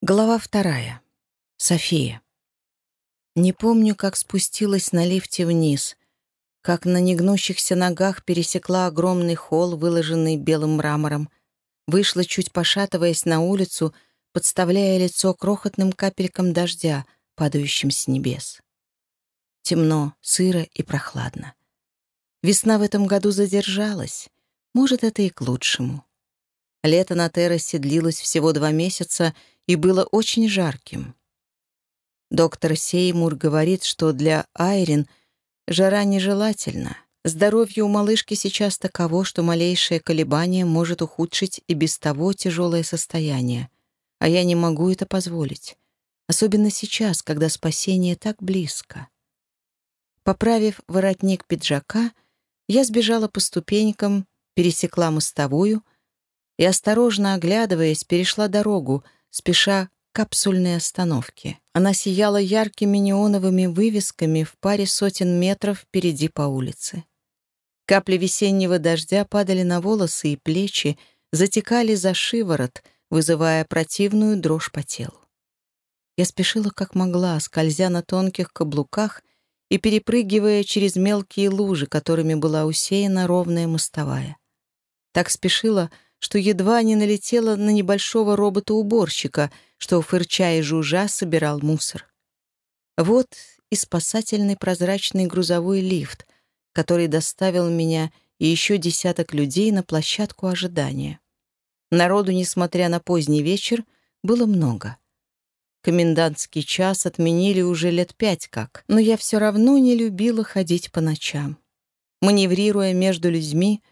Глава вторая. София. Не помню, как спустилась на лифте вниз, как на негнущихся ногах пересекла огромный холл, выложенный белым мрамором, вышла, чуть пошатываясь на улицу, подставляя лицо крохотным капелькам дождя, падающим с небес. Темно, сыро и прохладно. Весна в этом году задержалась. Может, это и к лучшему. Лето на террасе длилось всего два месяца и было очень жарким. Доктор Сеймур говорит, что для Айрин жара нежелательна. Здоровье у малышки сейчас таково, что малейшее колебание может ухудшить и без того тяжелое состояние. А я не могу это позволить. Особенно сейчас, когда спасение так близко. Поправив воротник пиджака, я сбежала по ступенькам, пересекла мостовую — и, осторожно оглядываясь, перешла дорогу, спеша капсульной остановке. Она сияла яркими неоновыми вывесками в паре сотен метров впереди по улице. Капли весеннего дождя падали на волосы и плечи, затекали за шиворот, вызывая противную дрожь по телу. Я спешила как могла, скользя на тонких каблуках и перепрыгивая через мелкие лужи, которыми была усеяна ровная мостовая. Так спешила, что едва не налетела на небольшого робота-уборщика, что, фырча и жужжа, собирал мусор. Вот и спасательный прозрачный грузовой лифт, который доставил меня и еще десяток людей на площадку ожидания. Народу, несмотря на поздний вечер, было много. Комендантский час отменили уже лет пять как, но я все равно не любила ходить по ночам. Маневрируя между людьми,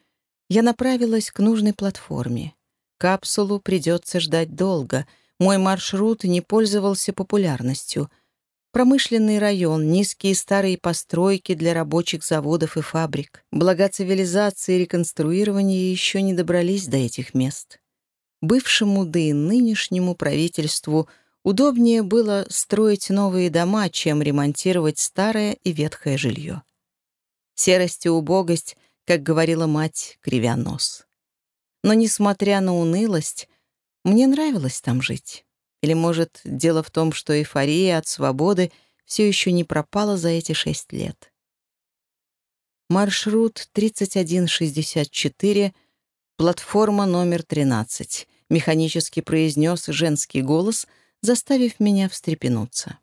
я направилась к нужной платформе. Капсулу придется ждать долго. Мой маршрут не пользовался популярностью. Промышленный район, низкие старые постройки для рабочих заводов и фабрик. Блага цивилизации и реконструирования еще не добрались до этих мест. Бывшему, да и нынешнему правительству удобнее было строить новые дома, чем ремонтировать старое и ветхое жилье. Серость и убогость как говорила мать, кривя нос. Но, несмотря на унылость, мне нравилось там жить. Или, может, дело в том, что эйфория от свободы все еще не пропала за эти шесть лет. Маршрут 3164, платформа номер 13, механически произнес женский голос, заставив меня встрепенуться.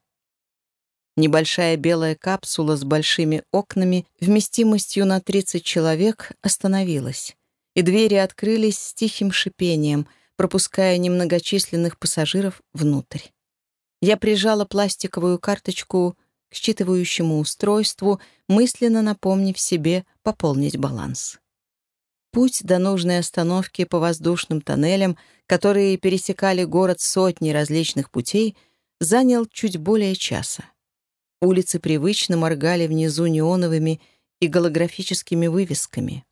Небольшая белая капсула с большими окнами, вместимостью на 30 человек, остановилась, и двери открылись с тихим шипением, пропуская немногочисленных пассажиров внутрь. Я прижала пластиковую карточку к считывающему устройству, мысленно напомнив себе пополнить баланс. Путь до нужной остановки по воздушным тоннелям, которые пересекали город сотни различных путей, занял чуть более часа. Улицы привычно моргали внизу неоновыми и голографическими вывесками.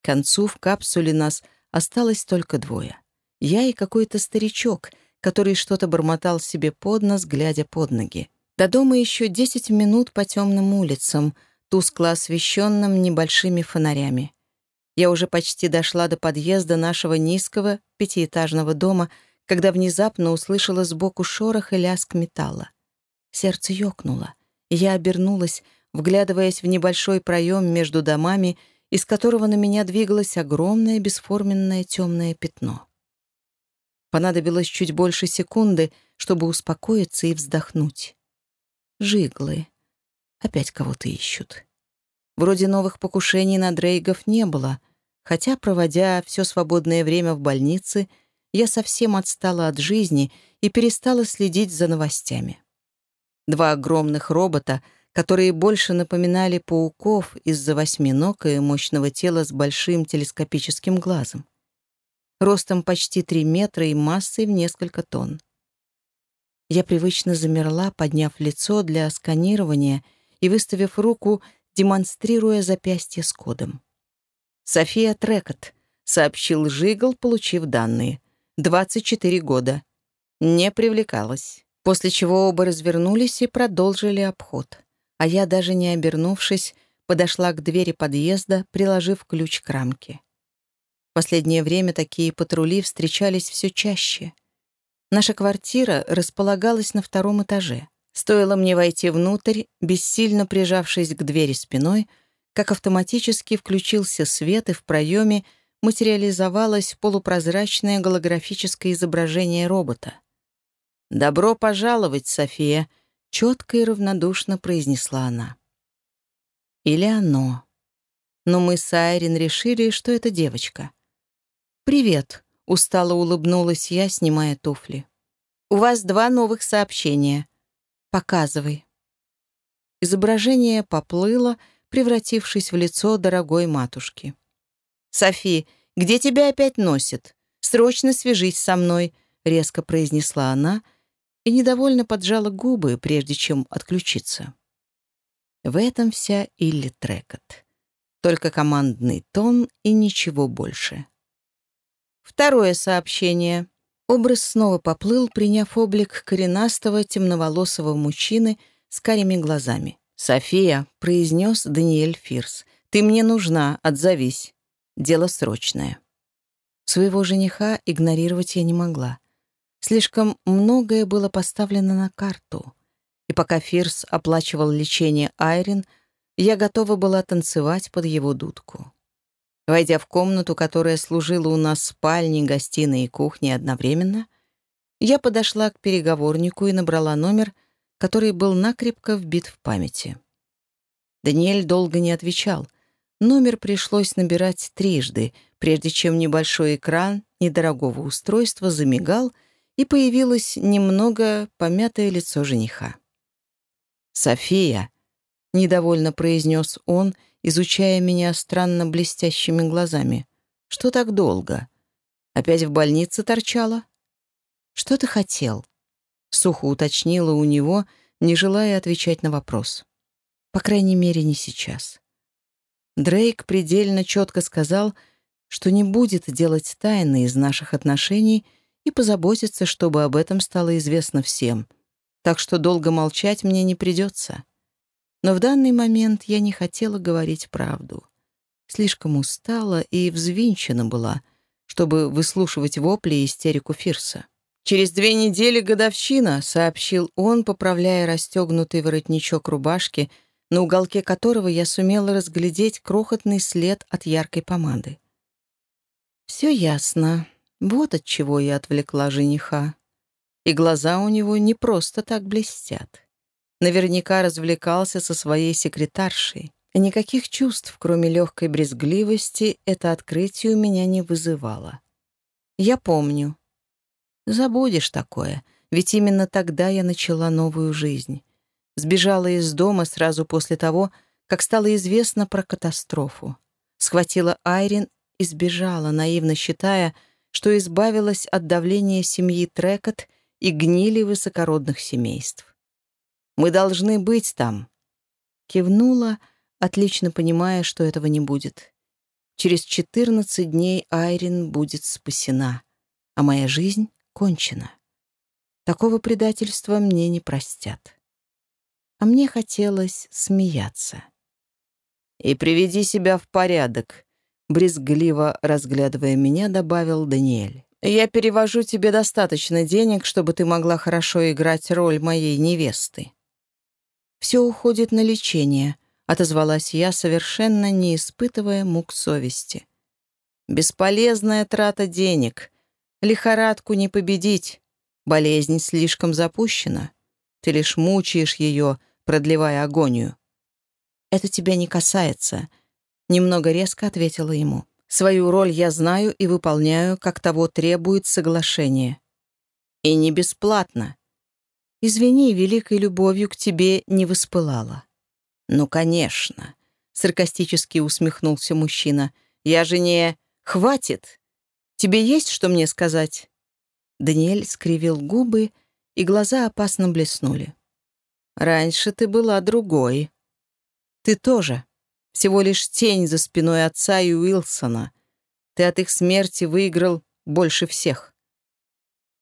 К концу в капсуле нас осталось только двое. Я и какой-то старичок, который что-то бормотал себе под нос, глядя под ноги. До дома еще десять минут по темным улицам, тускло освещенным небольшими фонарями. Я уже почти дошла до подъезда нашего низкого пятиэтажного дома, когда внезапно услышала сбоку шорох и лязг металла. Сердце ёкнуло, я обернулась, вглядываясь в небольшой проем между домами, из которого на меня двигалось огромное бесформенное темное пятно. Понадобилось чуть больше секунды, чтобы успокоиться и вздохнуть. Жиглы. Опять кого-то ищут. Вроде новых покушений на Дрейгов не было, хотя, проводя все свободное время в больнице, я совсем отстала от жизни и перестала следить за новостями. Два огромных робота, которые больше напоминали пауков из-за восьми ног и мощного тела с большим телескопическим глазом. Ростом почти три метра и массой в несколько тонн. Я привычно замерла, подняв лицо для сканирования и выставив руку, демонстрируя запястье с кодом. «София Трекот», — сообщил Жигл, получив данные. «24 года. Не привлекалась» после чего оба развернулись и продолжили обход. А я, даже не обернувшись, подошла к двери подъезда, приложив ключ к рамке. В последнее время такие патрули встречались все чаще. Наша квартира располагалась на втором этаже. Стоило мне войти внутрь, бессильно прижавшись к двери спиной, как автоматически включился свет, и в проеме материализовалось полупрозрачное голографическое изображение робота. «Добро пожаловать, София», — четко и равнодушно произнесла она. Или оно. Но мы с Айрин решили, что это девочка. «Привет», — устало улыбнулась я, снимая туфли. «У вас два новых сообщения. Показывай». Изображение поплыло, превратившись в лицо дорогой матушки. «Софи, где тебя опять носит? Срочно свяжись со мной», — резко произнесла она и недовольно поджала губы, прежде чем отключиться. В этом вся Илли Трекот. Только командный тон и ничего больше. Второе сообщение. Образ снова поплыл, приняв облик коренастого темноволосого мужчины с карими глазами. «София», — произнес Даниэль Фирс, — «ты мне нужна, отзовись. Дело срочное». Своего жениха игнорировать я не могла. Слишком многое было поставлено на карту. И пока Фирс оплачивал лечение Айрин, я готова была танцевать под его дудку. Войдя в комнату, которая служила у нас спальней, гостиной и кухней одновременно, я подошла к переговорнику и набрала номер, который был накрепко вбит в памяти. Даниэль долго не отвечал. Номер пришлось набирать трижды, прежде чем небольшой экран недорогого устройства замигал, и появилось немного помятое лицо жениха. «София», — недовольно произнес он, изучая меня странно блестящими глазами. «Что так долго? Опять в больнице торчала?» «Что ты хотел?» — сухо уточнила у него, не желая отвечать на вопрос. «По крайней мере, не сейчас». Дрейк предельно четко сказал, что не будет делать тайны из наших отношений и позаботится, чтобы об этом стало известно всем, так что долго молчать мне не придется. Но в данный момент я не хотела говорить правду. Слишком устала и взвинчена была, чтобы выслушивать вопли и истерику Фирса. «Через две недели годовщина», — сообщил он, поправляя расстегнутый воротничок рубашки, на уголке которого я сумела разглядеть крохотный след от яркой помады. «Все ясно. Вот от чего я отвлекла жениха. И глаза у него не просто так блестят. Наверняка развлекался со своей секретаршей. никаких чувств, кроме легкой брезгливости, это открытие у меня не вызывало. Я помню. Забудешь такое, ведь именно тогда я начала новую жизнь. Сбежала из дома сразу после того, как стало известно про катастрофу. Схватила Айрин и сбежала, наивно считая, что избавилась от давления семьи Трекот и гнили высокородных семейств. Мы должны быть там». Кивнула, отлично понимая, что этого не будет. Через 14 дней Айрин будет спасена, а моя жизнь кончена. Такого предательства мне не простят. А мне хотелось смеяться. «И приведи себя в порядок», — брезгливо разглядывая меня, добавил Даниэль. «Я перевожу тебе достаточно денег, чтобы ты могла хорошо играть роль моей невесты». «Все уходит на лечение», — отозвалась я, совершенно не испытывая мук совести. «Бесполезная трата денег. Лихорадку не победить. Болезнь слишком запущена. Ты лишь мучаешь ее, продлевая агонию». «Это тебя не касается», — немного резко ответила ему. «Свою роль я знаю и выполняю, как того требует соглашение. И не бесплатно. Извини, великой любовью к тебе не воспылала». «Ну, конечно», — саркастически усмехнулся мужчина. «Я же не... Хватит! Тебе есть что мне сказать?» Даниэль скривил губы, и глаза опасно блеснули. «Раньше ты была другой. Ты тоже. Всего лишь тень за спиной отца и Уилсона. Ты от их смерти выиграл больше всех».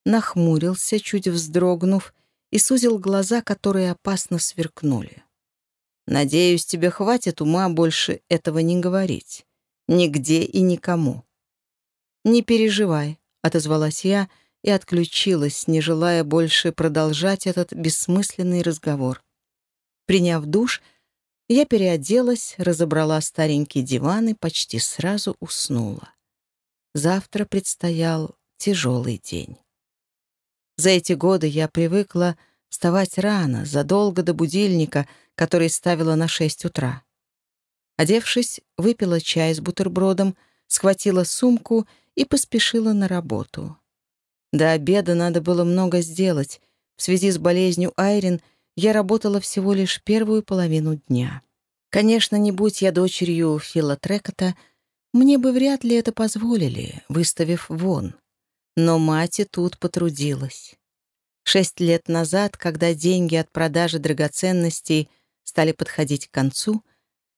Нахмурился, чуть вздрогнув, и сузил глаза, которые опасно сверкнули. «Надеюсь, тебе хватит ума больше этого не говорить. Нигде и никому». «Не переживай», — отозвалась я, и отключилась, не желая больше продолжать этот бессмысленный разговор. Приняв душ, я переоделась, разобрала старенький диван и почти сразу уснула. Завтра предстоял тяжелый день. За эти годы я привыкла вставать рано, задолго до будильника, который ставила на шесть утра. Одевшись, выпила чай с бутербродом, схватила сумку и поспешила на работу. До обеда надо было много сделать. В связи с болезнью Айрин я работала всего лишь первую половину дня. Конечно, не будь я дочерью Фила Трекота, мне бы вряд ли это позволили, выставив вон. Но мать и тут потрудилась. Шесть лет назад, когда деньги от продажи драгоценностей стали подходить к концу,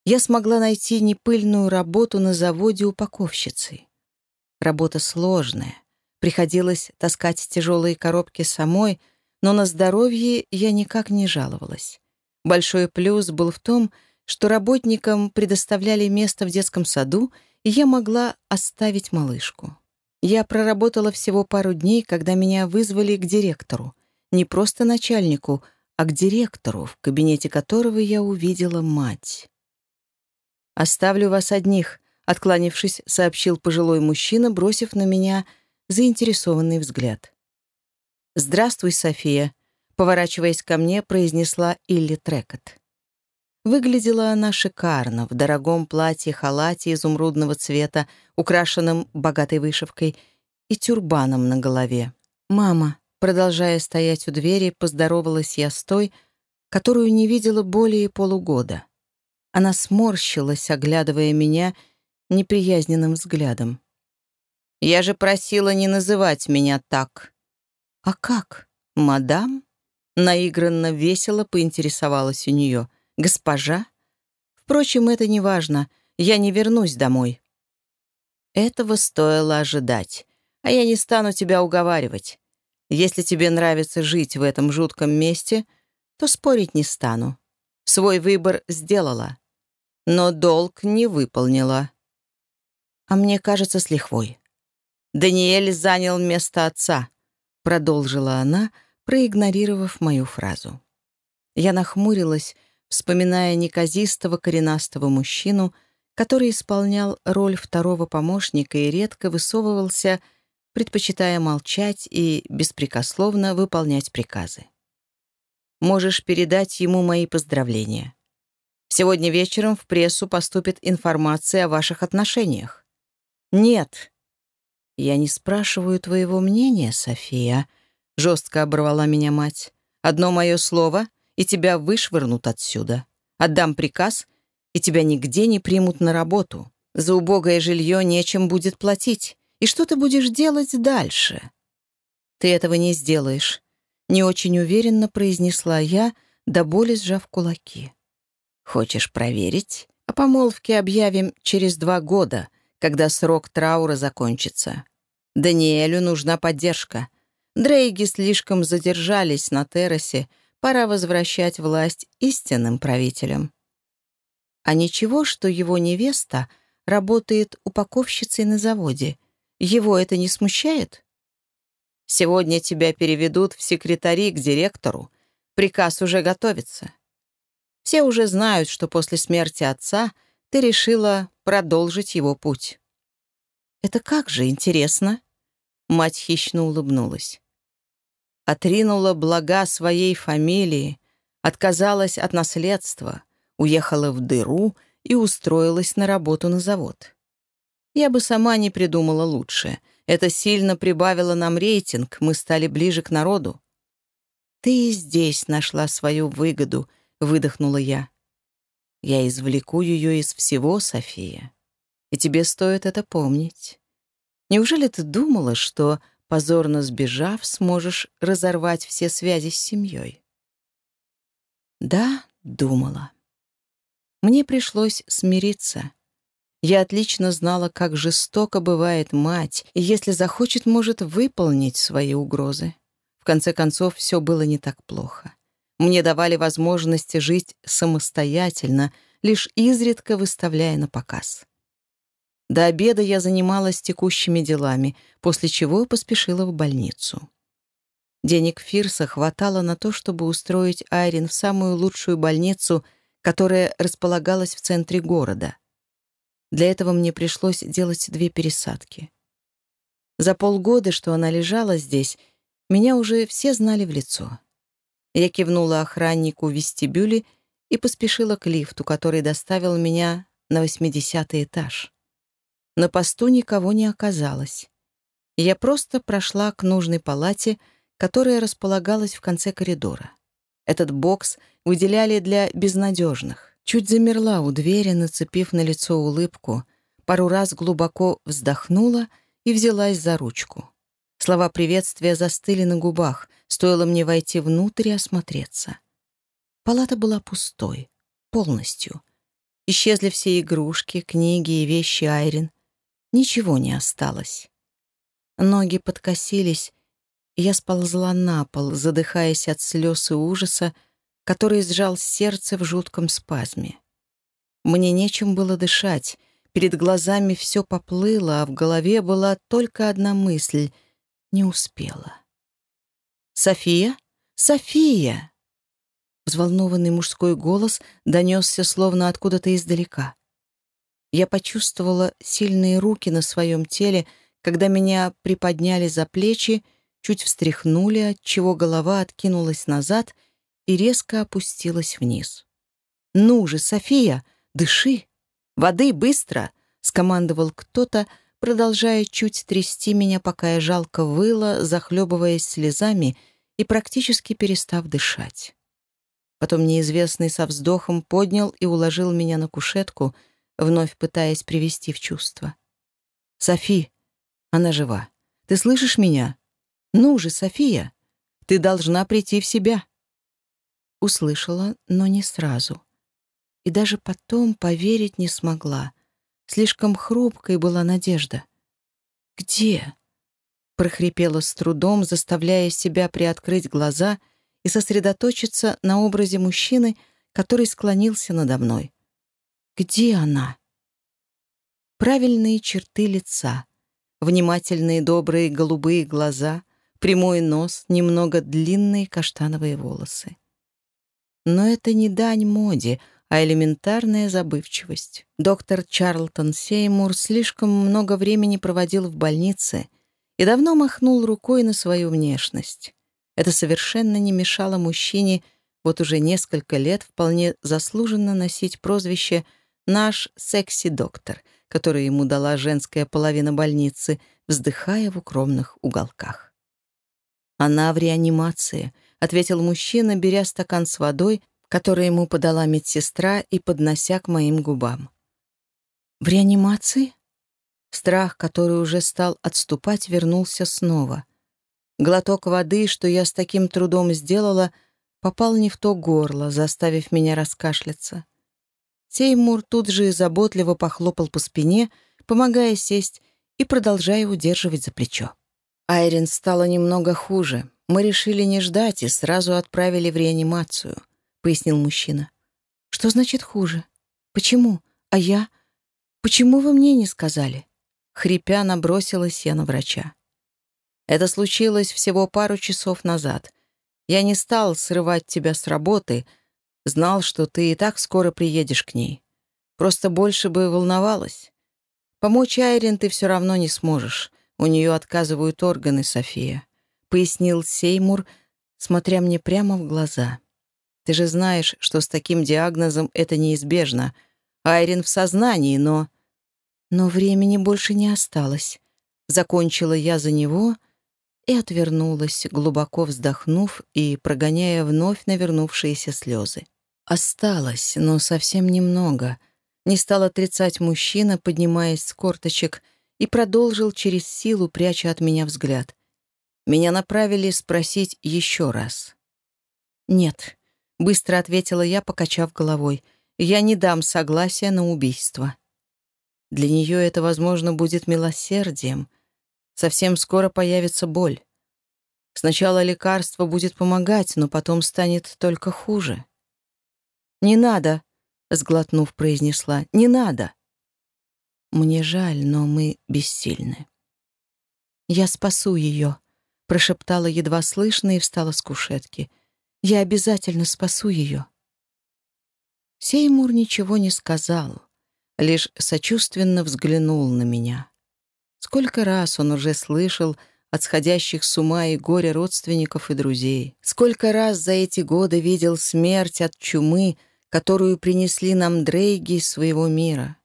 я смогла найти непыльную работу на заводе упаковщицы. Работа сложная. Приходилось таскать тяжелые коробки самой, но на здоровье я никак не жаловалась. Большой плюс был в том, что работникам предоставляли место в детском саду, и я могла оставить малышку. Я проработала всего пару дней, когда меня вызвали к директору. Не просто начальнику, а к директору, в кабинете которого я увидела мать. «Оставлю вас одних», — откланившись, сообщил пожилой мужчина, бросив на меня заинтересованный взгляд. «Здравствуй, София», — поворачиваясь ко мне, произнесла Илли Трекот. Выглядела она шикарно, в дорогом платье-халате изумрудного цвета, украшенном богатой вышивкой и тюрбаном на голове. «Мама», продолжая стоять у двери, поздоровалась я с той, которую не видела более полугода. Она сморщилась, оглядывая меня неприязненным взглядом. «Я же просила не называть меня так». «А как, мадам?» Наигранно весело поинтересовалась у нее — Госпожа? Впрочем, это не важно. Я не вернусь домой. Этого стоило ожидать. А я не стану тебя уговаривать. Если тебе нравится жить в этом жутком месте, то спорить не стану. Свой выбор сделала. Но долг не выполнила. А мне кажется, с лихвой. Даниэль занял место отца, продолжила она, проигнорировав мою фразу. Я нахмурилась, вспоминая неказистого коренастого мужчину, который исполнял роль второго помощника и редко высовывался, предпочитая молчать и беспрекословно выполнять приказы. Можешь передать ему мои поздравления. Сегодня вечером в прессу поступит информация о ваших отношениях. Нет. Я не спрашиваю твоего мнения, София, жестко оборвала меня мать. Одно мое слово — и тебя вышвырнут отсюда. Отдам приказ, и тебя нигде не примут на работу. За убогое жилье нечем будет платить. И что ты будешь делать дальше? Ты этого не сделаешь. Не очень уверенно произнесла я, до боли сжав кулаки. Хочешь проверить? О помолвке объявим через два года, когда срок траура закончится. Даниэлю нужна поддержка. Дрейги слишком задержались на террасе, Пора возвращать власть истинным правителям. А ничего, что его невеста работает упаковщицей на заводе. Его это не смущает? Сегодня тебя переведут в секретари к директору. Приказ уже готовится. Все уже знают, что после смерти отца ты решила продолжить его путь. Это как же интересно. Мать хищно улыбнулась отринула блага своей фамилии, отказалась от наследства, уехала в дыру и устроилась на работу на завод. Я бы сама не придумала лучше. Это сильно прибавило нам рейтинг, мы стали ближе к народу. «Ты и здесь нашла свою выгоду», — выдохнула я. «Я извлеку ее из всего, София, и тебе стоит это помнить. Неужели ты думала, что позорно сбежав, сможешь разорвать все связи с семьей. Да, думала. Мне пришлось смириться. Я отлично знала, как жестоко бывает мать, и если захочет, может выполнить свои угрозы. В конце концов, все было не так плохо. Мне давали возможности жить самостоятельно, лишь изредка выставляя на показ. До обеда я занималась текущими делами, после чего поспешила в больницу. Денег Фирса хватало на то, чтобы устроить Айрин в самую лучшую больницу, которая располагалась в центре города. Для этого мне пришлось делать две пересадки. За полгода, что она лежала здесь, меня уже все знали в лицо. Я кивнула охраннику в вестибюле и поспешила к лифту, который доставил меня на восьмидесятый этаж. На посту никого не оказалось. Я просто прошла к нужной палате, которая располагалась в конце коридора. Этот бокс выделяли для безнадежных. Чуть замерла у двери, нацепив на лицо улыбку, пару раз глубоко вздохнула и взялась за ручку. Слова приветствия застыли на губах, стоило мне войти внутрь и осмотреться. Палата была пустой, полностью. Исчезли все игрушки, книги и вещи Айрин. Ничего не осталось. Ноги подкосились, я сползла на пол, задыхаясь от слез и ужаса, который сжал сердце в жутком спазме. Мне нечем было дышать, перед глазами все поплыло, а в голове была только одна мысль — не успела. «София? София!» Взволнованный мужской голос донесся словно откуда-то издалека. Я почувствовала сильные руки на своем теле, когда меня приподняли за плечи, чуть встряхнули, отчего голова откинулась назад и резко опустилась вниз. «Ну же, София, дыши! Воды быстро!» — скомандовал кто-то, продолжая чуть трясти меня, пока я жалко выла, захлебываясь слезами и практически перестав дышать. Потом неизвестный со вздохом поднял и уложил меня на кушетку, вновь пытаясь привести в чувство. «Софи, она жива. Ты слышишь меня? Ну же, София, ты должна прийти в себя». Услышала, но не сразу. И даже потом поверить не смогла. Слишком хрупкой была надежда. «Где?» — прохрипела с трудом, заставляя себя приоткрыть глаза — и сосредоточиться на образе мужчины, который склонился надо мной. Где она? Правильные черты лица, внимательные добрые голубые глаза, прямой нос, немного длинные каштановые волосы. Но это не дань моде, а элементарная забывчивость. Доктор Чарлтон Сеймур слишком много времени проводил в больнице и давно махнул рукой на свою внешность. Это совершенно не мешало мужчине вот уже несколько лет вполне заслуженно носить прозвище «наш секси-доктор», которое ему дала женская половина больницы, вздыхая в укромных уголках. «Она в реанимации», — ответил мужчина, беря стакан с водой, который ему подала медсестра и поднося к моим губам. «В реанимации?» Страх, который уже стал отступать, вернулся снова. Глоток воды, что я с таким трудом сделала, попал не в то горло, заставив меня раскашляться. Сеймур тут же заботливо похлопал по спине, помогая сесть и продолжая удерживать за плечо. Айрин стало немного хуже. Мы решили не ждать и сразу отправили в реанимацию, — пояснил мужчина. «Что значит хуже? Почему? А я? Почему вы мне не сказали?» Хрипя, набросилась я на врача. Это случилось всего пару часов назад. Я не стал срывать тебя с работы, знал, что ты и так скоро приедешь к ней. Просто больше бы волновалась. Помочь Айрин ты все равно не сможешь. У нее отказывают органы, София», — пояснил Сеймур, смотря мне прямо в глаза. «Ты же знаешь, что с таким диагнозом это неизбежно. Айрин в сознании, но...» «Но времени больше не осталось». Закончила я за него — и отвернулась, глубоко вздохнув и прогоняя вновь навернувшиеся слезы. Осталось, но совсем немного. Не стал отрицать мужчина, поднимаясь с корточек, и продолжил через силу, пряча от меня взгляд. Меня направили спросить еще раз. «Нет», — быстро ответила я, покачав головой, — «я не дам согласия на убийство». Для нее это, возможно, будет милосердием — Совсем скоро появится боль. Сначала лекарство будет помогать, но потом станет только хуже. «Не надо», — сглотнув, произнесла, — «не надо». Мне жаль, но мы бессильны. «Я спасу ее», — прошептала едва слышно и встала с кушетки. «Я обязательно спасу ее». Сеймур ничего не сказал, лишь сочувственно взглянул на меня. Сколько раз он уже слышал от сходящих с ума и горя родственников и друзей. Сколько раз за эти годы видел смерть от чумы, которую принесли нам дрейги из своего мира.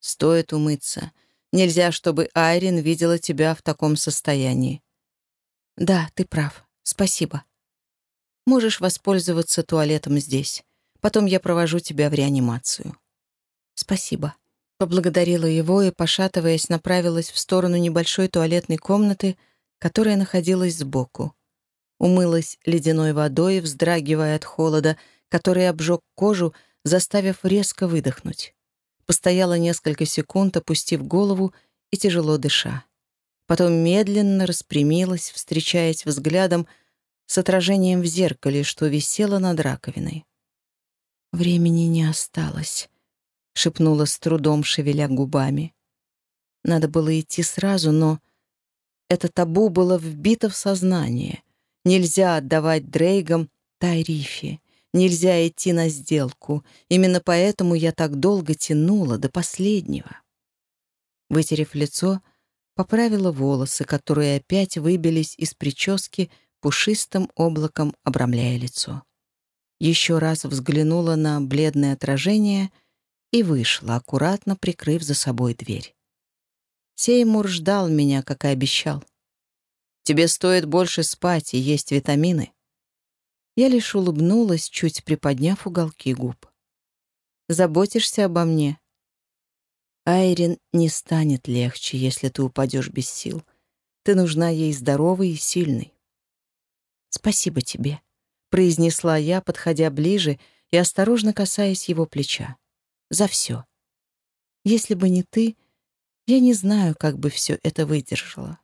Стоит умыться. Нельзя, чтобы Айрин видела тебя в таком состоянии. Да, ты прав. Спасибо. Можешь воспользоваться туалетом здесь. Потом я провожу тебя в реанимацию. Спасибо. Поблагодарила его и, пошатываясь, направилась в сторону небольшой туалетной комнаты, которая находилась сбоку. Умылась ледяной водой, вздрагивая от холода, который обжег кожу, заставив резко выдохнуть. Постояла несколько секунд, опустив голову и тяжело дыша. Потом медленно распрямилась, встречаясь взглядом с отражением в зеркале, что висело над раковиной. Времени не осталось шепнула с трудом, шевеля губами. Надо было идти сразу, но это табу было вбито в сознание. Нельзя отдавать Дрейгам Тайрифе. Нельзя идти на сделку. Именно поэтому я так долго тянула до последнего. Вытерев лицо, поправила волосы, которые опять выбились из прически пушистым облаком, обрамляя лицо. Еще раз взглянула на бледное отражение — и вышла, аккуратно прикрыв за собой дверь. Сеймур ждал меня, как и обещал. «Тебе стоит больше спать и есть витамины». Я лишь улыбнулась, чуть приподняв уголки губ. «Заботишься обо мне?» Айрин не станет легче, если ты упадешь без сил. Ты нужна ей здоровой и сильной. «Спасибо тебе», — произнесла я, подходя ближе и осторожно касаясь его плеча за все. Если бы не ты, я не знаю, как бы все это выдержала.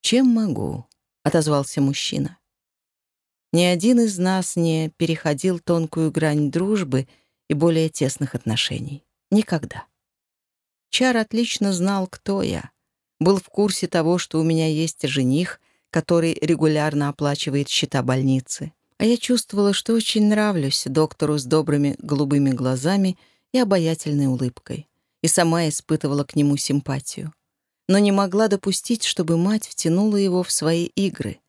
«Чем могу?» — отозвался мужчина. Ни один из нас не переходил тонкую грань дружбы и более тесных отношений. Никогда. Чар отлично знал, кто я. Был в курсе того, что у меня есть жених, который регулярно оплачивает счета больницы а я чувствовала, что очень нравлюсь доктору с добрыми голубыми глазами и обаятельной улыбкой, и сама испытывала к нему симпатию. Но не могла допустить, чтобы мать втянула его в свои игры.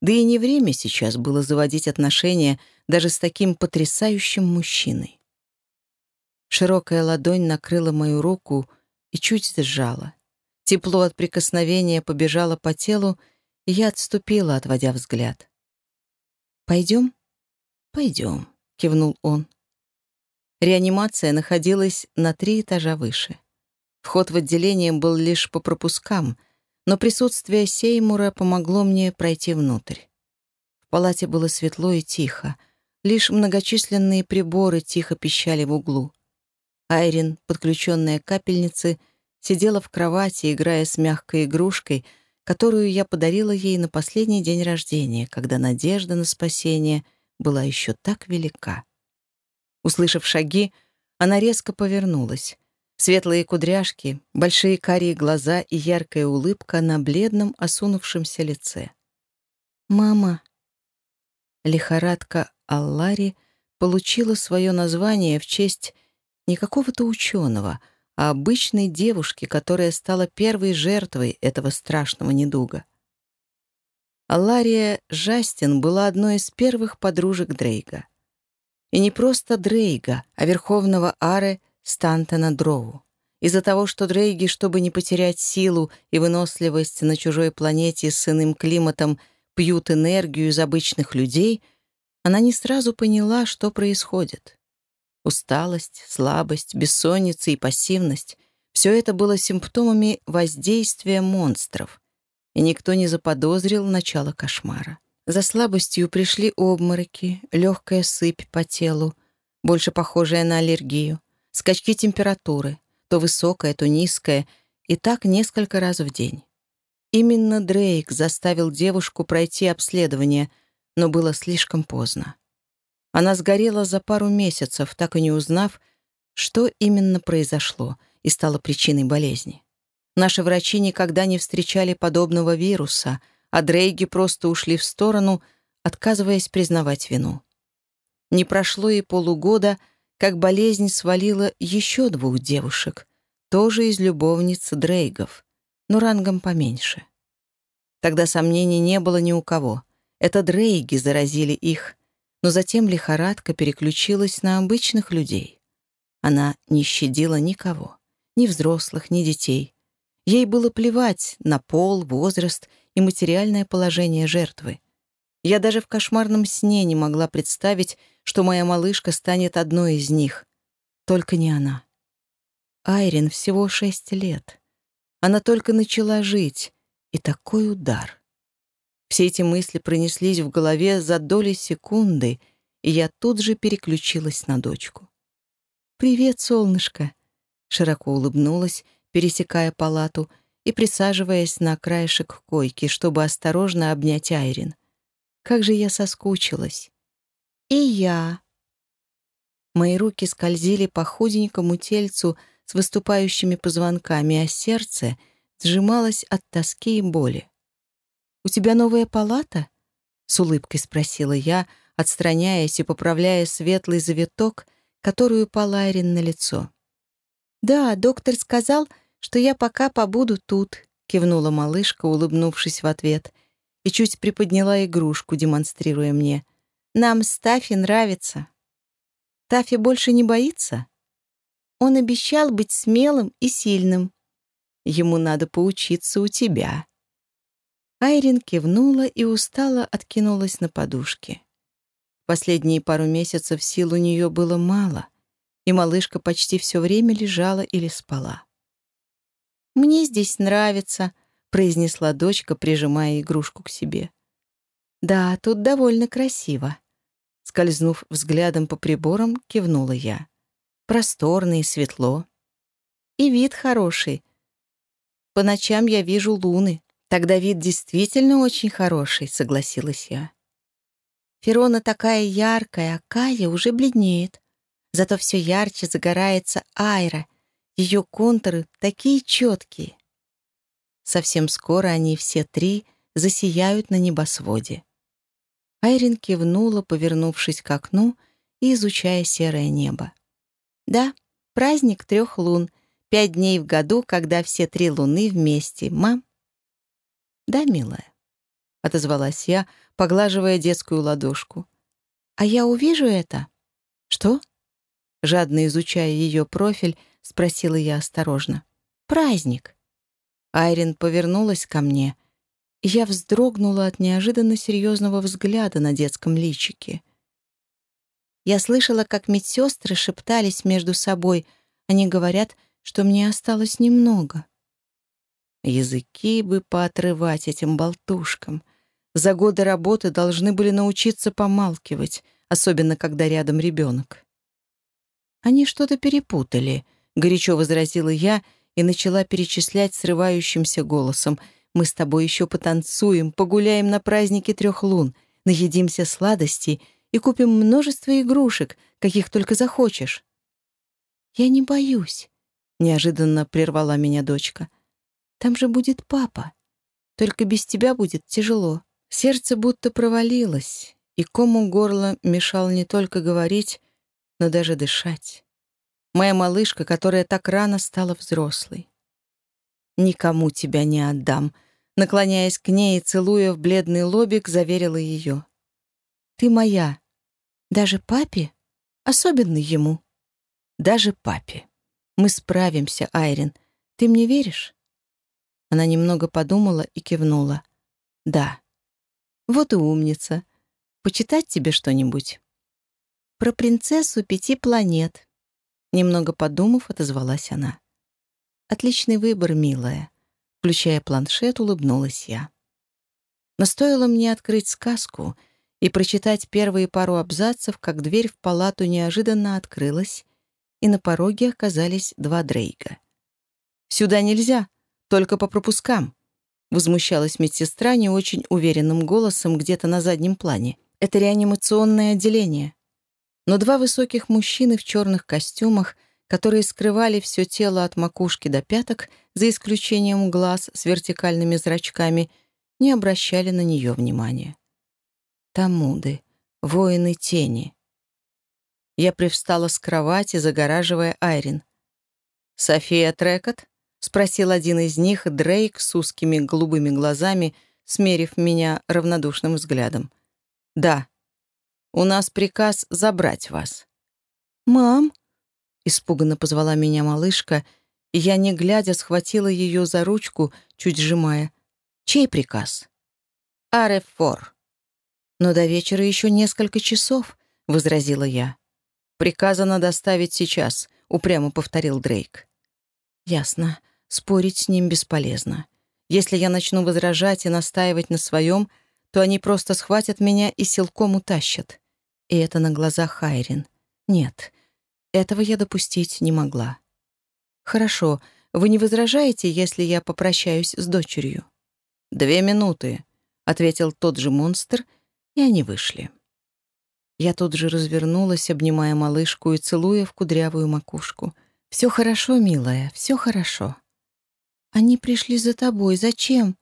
Да и не время сейчас было заводить отношения даже с таким потрясающим мужчиной. Широкая ладонь накрыла мою руку и чуть сжала. Тепло от прикосновения побежало по телу, и я отступила, отводя взгляд. «Пойдем?» «Пойдем», — кивнул он. Реанимация находилась на три этажа выше. Вход в отделение был лишь по пропускам, но присутствие Сеймура помогло мне пройти внутрь. В палате было светло и тихо. Лишь многочисленные приборы тихо пищали в углу. Айрин, подключенная к капельнице, сидела в кровати, играя с мягкой игрушкой — которую я подарила ей на последний день рождения, когда надежда на спасение была еще так велика. Услышав шаги, она резко повернулась. Светлые кудряшки, большие карие глаза и яркая улыбка на бледном, осунувшемся лице. «Мама!» Лихорадка Аллари получила свое название в честь не какого-то ученого — а обычной девушке, которая стала первой жертвой этого страшного недуга. Алария Жастин была одной из первых подружек Дрейга. И не просто Дрейга, а верховного Ары Стантона Дроу. Из-за того, что Дрейги, чтобы не потерять силу и выносливость на чужой планете с иным климатом, пьют энергию из обычных людей, она не сразу поняла, что происходит. Усталость, слабость, бессонница и пассивность — все это было симптомами воздействия монстров, и никто не заподозрил начало кошмара. За слабостью пришли обмороки, легкая сыпь по телу, больше похожая на аллергию, скачки температуры, то высокая, то низкая, и так несколько раз в день. Именно Дрейк заставил девушку пройти обследование, но было слишком поздно. Она сгорела за пару месяцев, так и не узнав, что именно произошло, и стало причиной болезни. Наши врачи никогда не встречали подобного вируса, а Дрейги просто ушли в сторону, отказываясь признавать вину. Не прошло и полугода, как болезнь свалила еще двух девушек, тоже из любовниц Дрейгов, но рангом поменьше. Тогда сомнений не было ни у кого. Это Дрейги заразили их, но затем лихорадка переключилась на обычных людей. Она не щадила никого, ни взрослых, ни детей. Ей было плевать на пол, возраст и материальное положение жертвы. Я даже в кошмарном сне не могла представить, что моя малышка станет одной из них. Только не она. Айрин всего шесть лет. Она только начала жить. И такой удар. Все эти мысли пронеслись в голове за доли секунды, и я тут же переключилась на дочку. «Привет, солнышко!» Широко улыбнулась, пересекая палату и присаживаясь на краешек койки, чтобы осторожно обнять Айрин. Как же я соскучилась. И я. Мои руки скользили по худенькому тельцу с выступающими позвонками, а сердце сжималось от тоски и боли. «У тебя новая палата?» — с улыбкой спросила я, отстраняясь и поправляя светлый завиток, который упал Айрин на лицо. «Да, доктор сказал, что я пока побуду тут», — кивнула малышка, улыбнувшись в ответ, и чуть приподняла игрушку, демонстрируя мне. «Нам Стафи нравится». «Тафи больше не боится?» «Он обещал быть смелым и сильным». «Ему надо поучиться у тебя». Айрин кивнула и устало откинулась на подушке. Последние пару месяцев сил у нее было мало, и малышка почти все время лежала или спала. «Мне здесь нравится», произнесла дочка, прижимая игрушку к себе. «Да, тут довольно красиво». Скользнув взглядом по приборам, кивнула я. «Просторно и светло. И вид хороший. По ночам я вижу луны. Тогда вид действительно очень хороший», — согласилась я. Ферона такая яркая, а Кая уже бледнеет. Зато все ярче загорается Айра. Ее контуры такие четкие. Совсем скоро они все три засияют на небосводе. Айрин кивнула, повернувшись к окну и изучая серое небо. «Да, праздник трех лун. Пять дней в году, когда все три луны вместе. Мам?» «Да, милая», — отозвалась я, поглаживая детскую ладошку. «А я увижу это?» «Что?» Жадно изучая ее профиль, спросила я осторожно. «Праздник». Айрин повернулась ко мне, я вздрогнула от неожиданно серьезного взгляда на детском личике. Я слышала, как медсестры шептались между собой. Они говорят, что мне осталось немного. Языки бы поотрывать этим болтушкам. За годы работы должны были научиться помалкивать, особенно когда рядом ребенок. Они что-то перепутали, — горячо возразила я, — и начала перечислять срывающимся голосом. «Мы с тобой еще потанцуем, погуляем на празднике трех лун, наедимся сладостей и купим множество игрушек, каких только захочешь». «Я не боюсь», — неожиданно прервала меня дочка. «Там же будет папа. Только без тебя будет тяжело». Сердце будто провалилось, и кому горло мешал не только говорить, но даже дышать моя малышка, которая так рано стала взрослой. «Никому тебя не отдам», — наклоняясь к ней и целуя в бледный лобик, заверила ее. «Ты моя. Даже папе? Особенно ему. Даже папе. Мы справимся, Айрин. Ты мне веришь?» Она немного подумала и кивнула. «Да». «Вот и умница. Почитать тебе что-нибудь?» «Про принцессу пяти планет», Немного подумав, отозвалась она. «Отличный выбор, милая», — включая планшет, улыбнулась я. Но стоило мне открыть сказку и прочитать первые пару абзацев, как дверь в палату неожиданно открылась, и на пороге оказались два Дрейга. «Сюда нельзя, только по пропускам», — возмущалась медсестра не очень уверенным голосом где-то на заднем плане. «Это реанимационное отделение» но два высоких мужчины в черных костюмах, которые скрывали все тело от макушки до пяток, за исключением глаз с вертикальными зрачками, не обращали на нее внимания. Тамуды, воины тени. Я привстала с кровати, загораживая Айрин. «София Трекот?» — спросил один из них, Дрейк с узкими голубыми глазами, смерив меня равнодушным взглядом. «Да. У нас приказ забрать вас». «Мам?» — испуганно позвала меня малышка, и я, не глядя, схватила ее за ручку, чуть сжимая. «Чей приказ?» «Арефор». «Но до вечера еще несколько часов», — возразила я. «Приказано доставить сейчас», — упрямо повторил Дрейк. «Ясно. Спорить с ним бесполезно. Если я начну возражать и настаивать на своем, то они просто схватят меня и силком утащат. И это на глазах Хайрин. Нет, этого я допустить не могла. «Хорошо, вы не возражаете, если я попрощаюсь с дочерью?» «Две минуты», — ответил тот же монстр, и они вышли. Я тут же развернулась, обнимая малышку и целуя в кудрявую макушку. «Все хорошо, милая, все хорошо». «Они пришли за тобой. Зачем?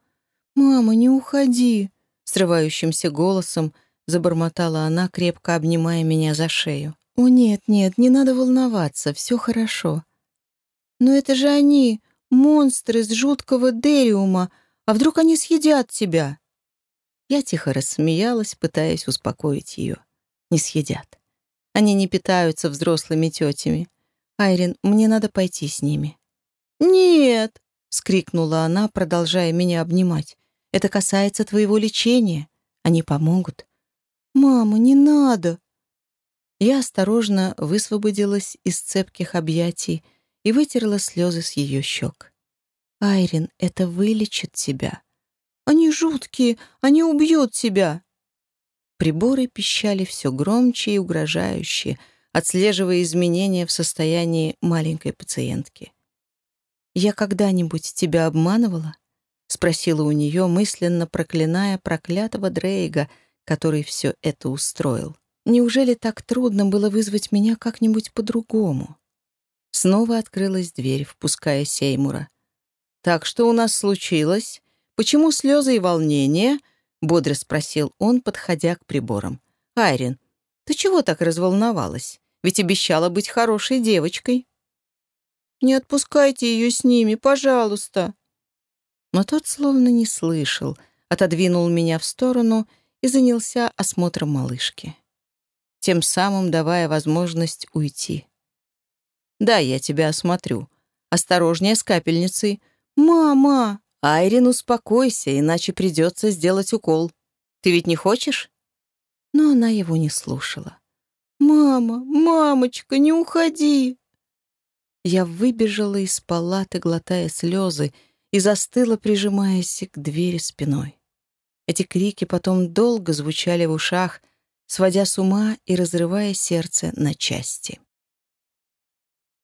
Мама, не уходи!» Срывающимся голосом забормотала она, крепко обнимая меня за шею. «О, нет, нет, не надо волноваться, все хорошо». «Но это же они, монстры с жуткого Дериума, а вдруг они съедят тебя?» Я тихо рассмеялась, пытаясь успокоить ее. «Не съедят. Они не питаются взрослыми тетями. Айрин, мне надо пойти с ними». «Нет!» — вскрикнула она, продолжая меня обнимать. «Это касается твоего лечения. Они помогут». «Мама, не надо!» Я осторожно высвободилась из цепких объятий и вытерла слезы с ее щек. «Айрин, это вылечит тебя». «Они жуткие, они убьют тебя». Приборы пищали все громче и угрожающе, отслеживая изменения в состоянии маленькой пациентки. «Я когда-нибудь тебя обманывала?» — спросила у нее, мысленно проклиная проклятого Дрейга, который все это устроил. Неужели так трудно было вызвать меня как-нибудь по-другому? Снова открылась дверь, впуская Сеймура. «Так что у нас случилось? Почему слезы и волнение?» — бодро спросил он, подходя к приборам. «Айрин, ты чего так разволновалась? Ведь обещала быть хорошей девочкой». «Не отпускайте ее с ними, пожалуйста». Но тот словно не слышал, отодвинул меня в сторону и занялся осмотром малышки тем самым давая возможность уйти. «Да, я тебя осмотрю. Осторожнее с капельницей». «Мама!» «Айрин, успокойся, иначе придется сделать укол. Ты ведь не хочешь?» Но она его не слушала. «Мама, мамочка, не уходи!» Я выбежала из палаты, глотая слезы, и застыла, прижимаясь к двери спиной. Эти крики потом долго звучали в ушах, сводя с ума и разрывая сердце на части.